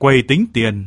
quầy tính tiền.